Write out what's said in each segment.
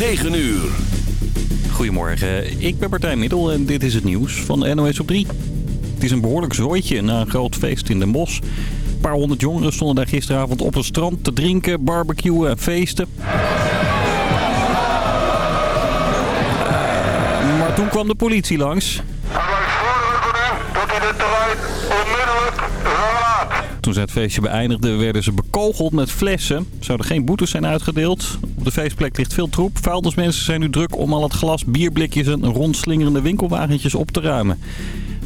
9 uur. Goedemorgen, ik ben Partij Middel en dit is het nieuws van de NOS op 3. Het is een behoorlijk zooitje na een groot feest in Den Bosch. Een paar honderd jongeren stonden daar gisteravond op een strand te drinken, barbecuen en feesten. Maar toen kwam de politie langs. Toen zij het feestje beëindigden werden ze bekogeld met flessen. Zouden geen boetes zijn uitgedeeld. Op de feestplek ligt veel troep. Vuilnismensen zijn nu druk om al het glas, bierblikjes en rondslingerende winkelwagentjes op te ruimen.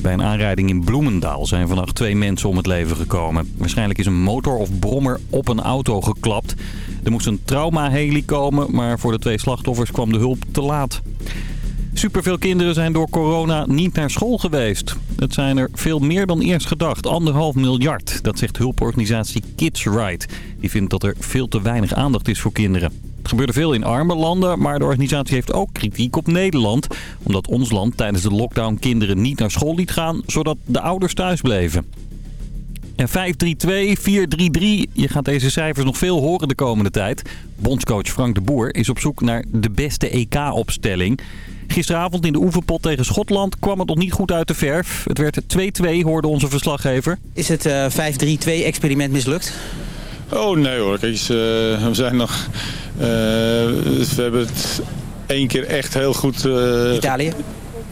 Bij een aanrijding in Bloemendaal zijn vannacht twee mensen om het leven gekomen. Waarschijnlijk is een motor of brommer op een auto geklapt. Er moest een traumaheli komen, maar voor de twee slachtoffers kwam de hulp te laat. Superveel kinderen zijn door corona niet naar school geweest. Het zijn er veel meer dan eerst gedacht. Anderhalf miljard. Dat zegt hulporganisatie Kids Right. Die vindt dat er veel te weinig aandacht is voor kinderen. Het gebeurde veel in arme landen, maar de organisatie heeft ook kritiek op Nederland. Omdat ons land tijdens de lockdown kinderen niet naar school liet gaan, zodat de ouders thuis bleven. En 5-3-2, 4-3-3, je gaat deze cijfers nog veel horen de komende tijd. Bondscoach Frank de Boer is op zoek naar de beste EK-opstelling. Gisteravond in de oefenpot tegen Schotland kwam het nog niet goed uit de verf. Het werd 2-2, hoorde onze verslaggever. Is het uh, 5-3-2 experiment mislukt? Oh nee hoor, kijk eens, uh, we zijn nog... Uh, we hebben het één keer echt heel goed... Uh, Italië?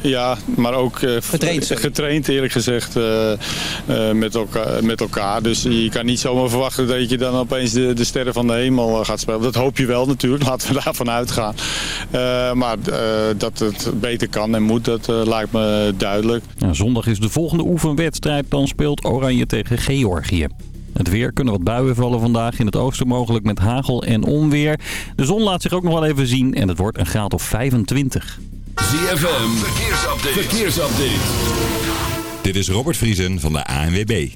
Ja, maar ook uh, getraind, getraind eerlijk gezegd uh, uh, met, elkaar, met elkaar. Dus je kan niet zomaar verwachten dat je dan opeens de, de sterren van de hemel gaat spelen. Dat hoop je wel natuurlijk, laten we daarvan uitgaan. maar dat het beter kan en moet, dat lijkt me duidelijk. Ja, zondag is de volgende oefenwedstrijd. Dan speelt Oranje tegen Georgië. Het weer kunnen wat buien vallen vandaag. In het oosten mogelijk met hagel en onweer. De zon laat zich ook nog wel even zien en het wordt een graad of 25. ZFM, verkeersupdate. verkeersupdate. Dit is Robert Vriesen van de ANWB.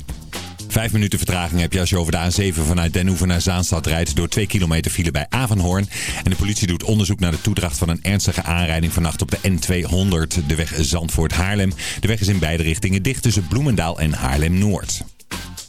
Vijf minuten vertraging heb je als je over de A7 vanuit Den Hoeven naar Zaanstad rijdt... door 2 kilometer file bij Avanhoorn. En de politie doet onderzoek naar de toedracht van een ernstige aanrijding vannacht op de N200. De weg Zandvoort-Haarlem. De weg is in beide richtingen dicht tussen Bloemendaal en Haarlem-Noord.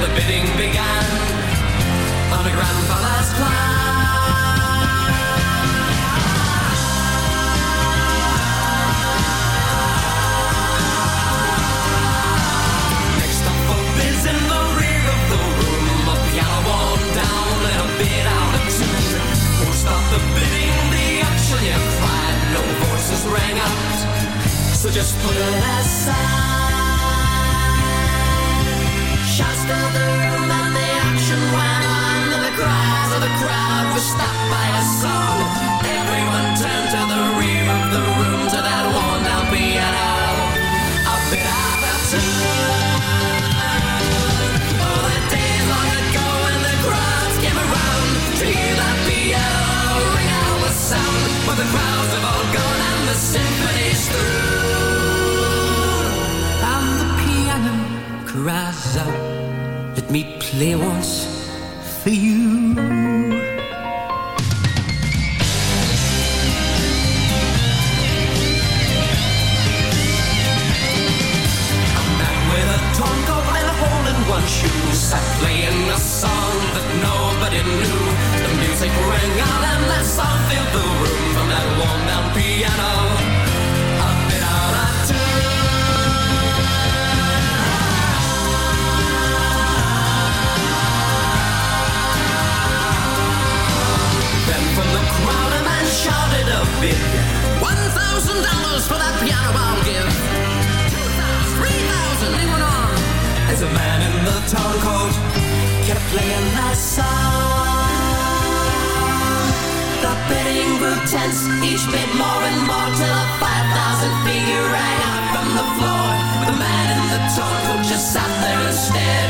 The bidding began on a grandfather's plan. Next up for bids in the bidding, the auctioneer cried. No voices rang out. So just put it aside. Filled the play once for you. Bid. One thousand dollars for that piano I'll give. Two thousand, three thousand, he went on. As a man in the town coat kept playing that song. The bidding grew tense, each bid more and more till a five thousand figure rang out from the floor. The man in the town coat just sat there instead, playing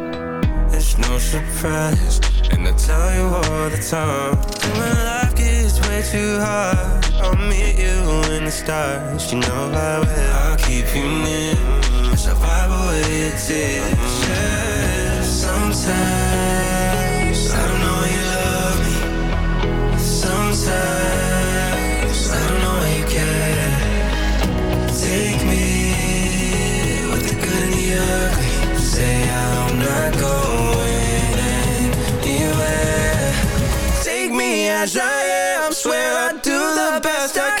It's no surprise, and I tell you all the time. When life gets way too hard, I'll meet you in the stars. You know I will. I'll keep you near as I wipe away your tears. Sometimes I don't know why you love me. Sometimes I don't know you care. Take me with the good and the ugly. Say I'm not going anywhere. Take me as I am. Swear I do the best I can.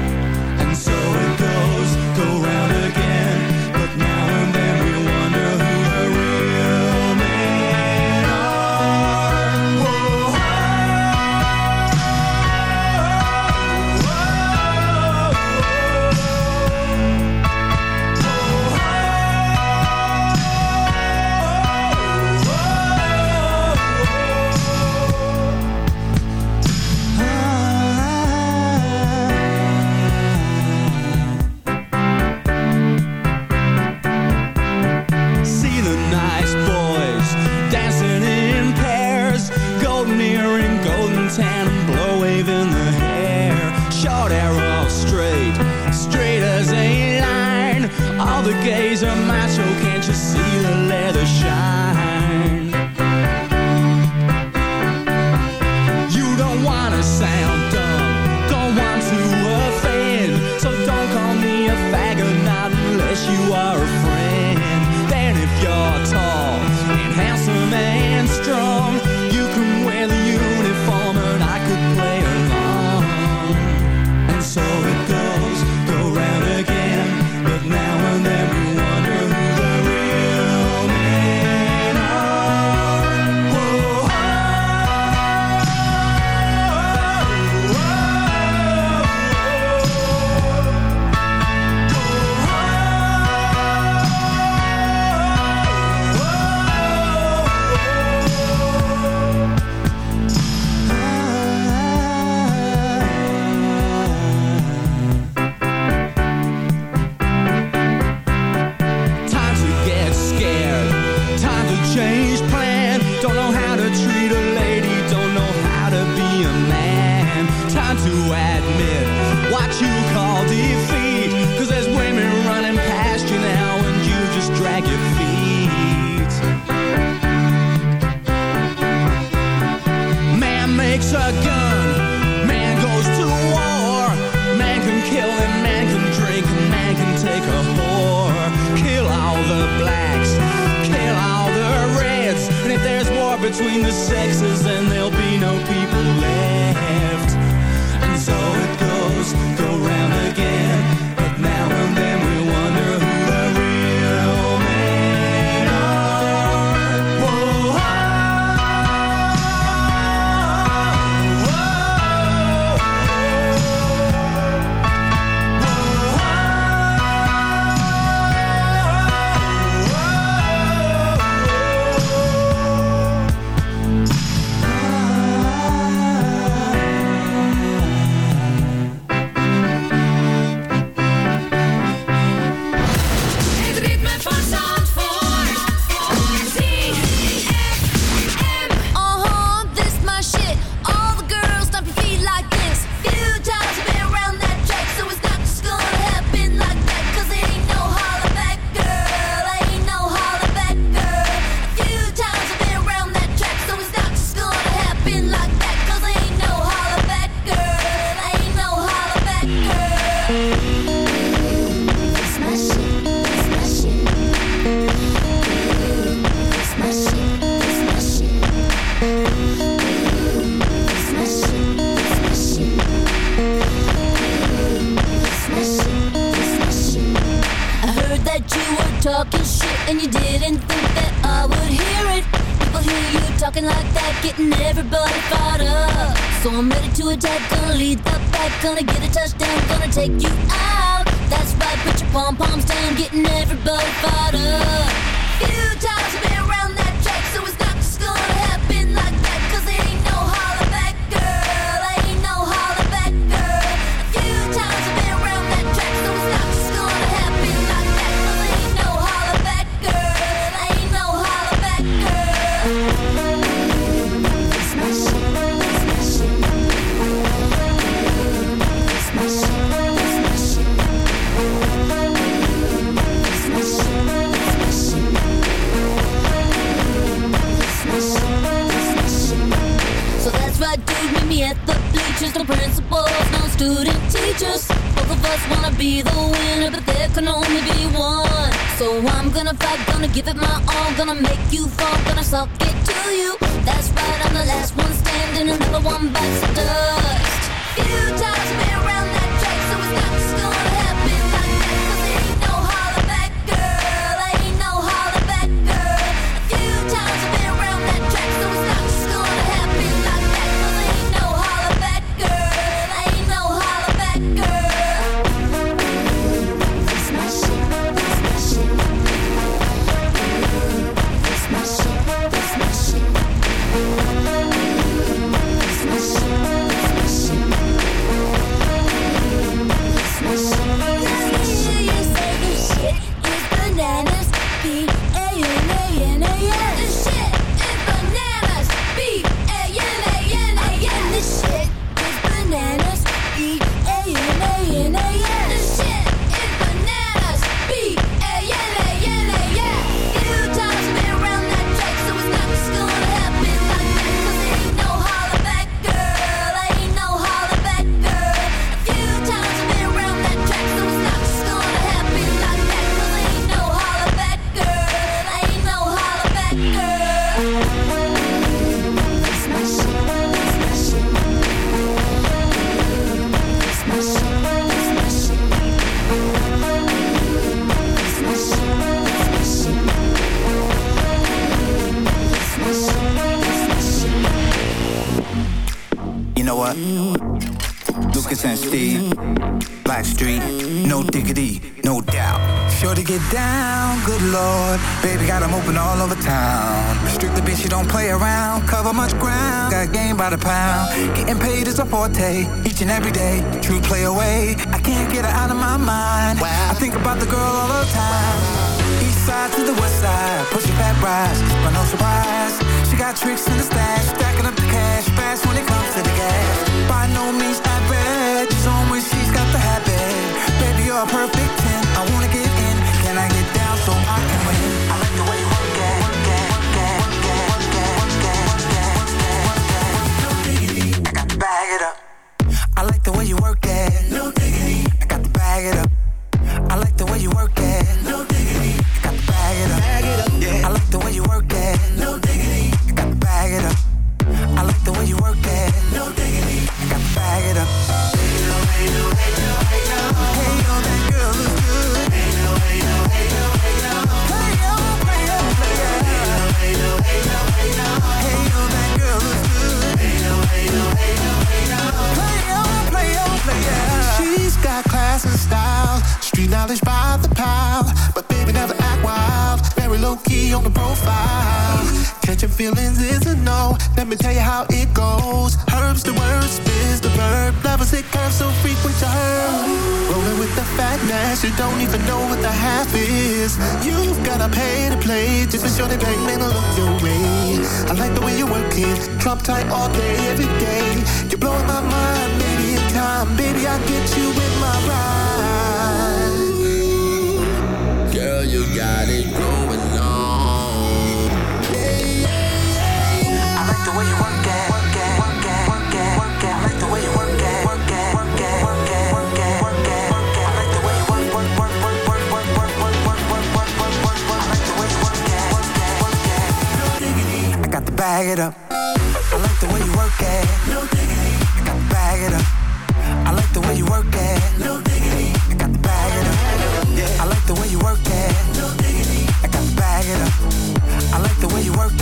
perfect.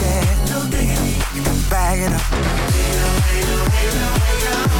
bad. No diggity. You can bag it up. Up.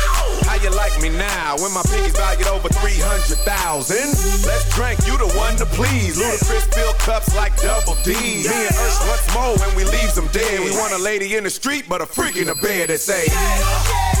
you like me now when my piggy valued over 300,000? Let's drink, you the one to please. Ludacris fill cups like double D. Me and us, what's more when we leave them dead. We want a lady in the street, but a freak in the bed that say.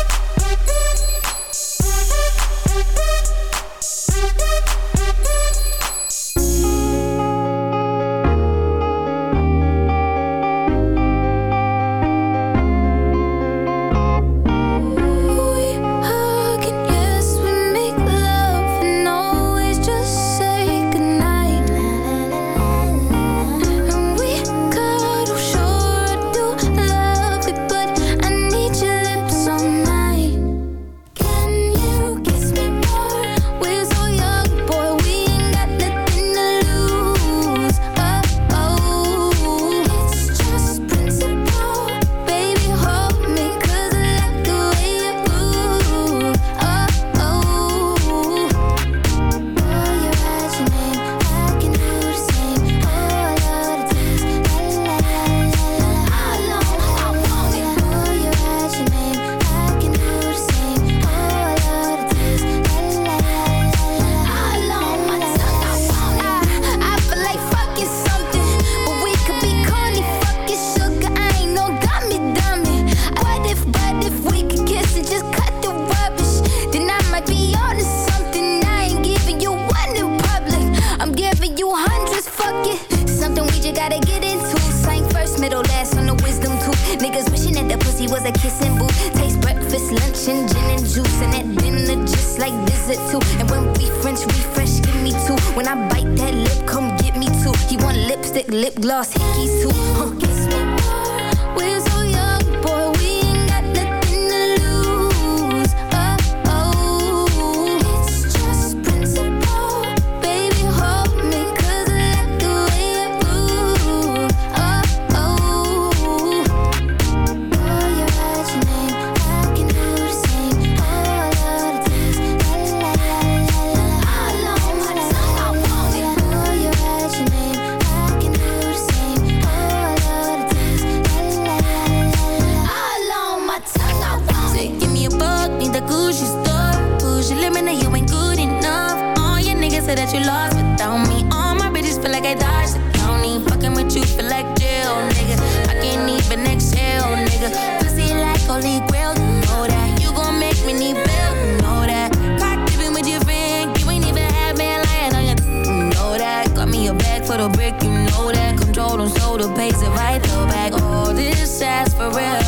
the pace and right Throw back. All this ass for real.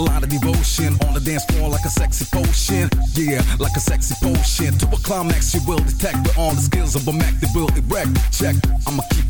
A lot of devotion on the dance floor like a sexy potion. Yeah, like a sexy potion. To a climax, you will detect the all the skills of a Mac that will erect. Check, I'ma keep